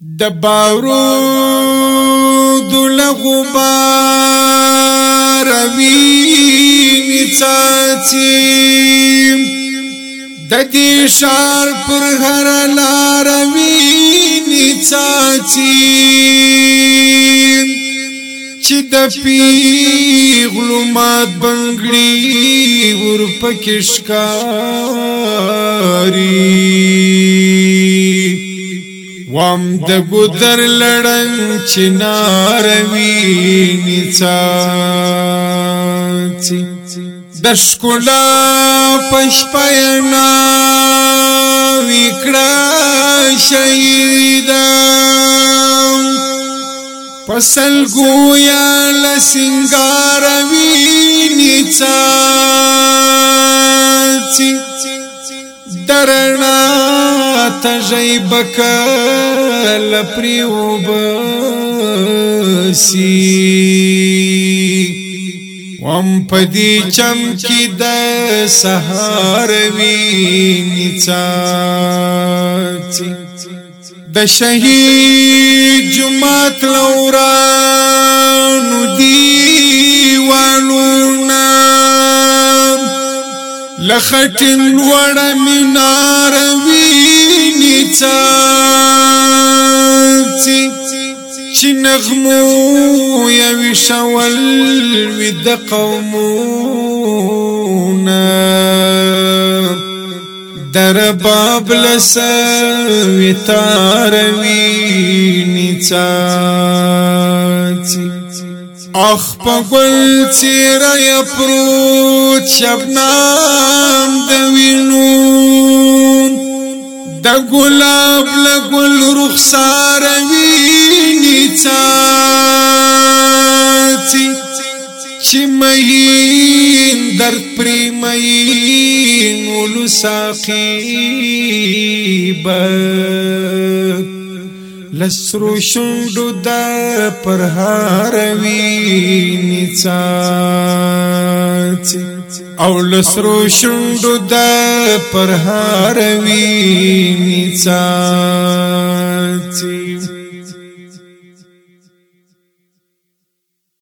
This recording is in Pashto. د بارو دلغو باروی نڅاڅي د دې شار پر هر لار وی نڅاڅي چې د پیغلو مات بنگړي ور پکښ کاری وام د ګدر لړن چنار ویني څاڅي د شکولا پشپینا وکړه شهیدا پسل گویا لسنگار ویني څاڅي درنا تژی بکل پریوب سی وم پدی چمکی د سهار ویني چاچی د شهید جمعات لورانو دیوانونا لخټن وړه مناروي څاڅي چې نغمو یو شول ود قومونه در باب لس وتاروي نڅاڅي اخ په ګل څیره پروت شبنم د وینو د ګلاب له ګل رخسار ویني چاچی چې مې در پری مې مول ساقي بر لسرو شوندو دا پر هاروي نڅات او لسرو شوندو دا پر هاروي نڅات